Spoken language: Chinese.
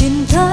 心疼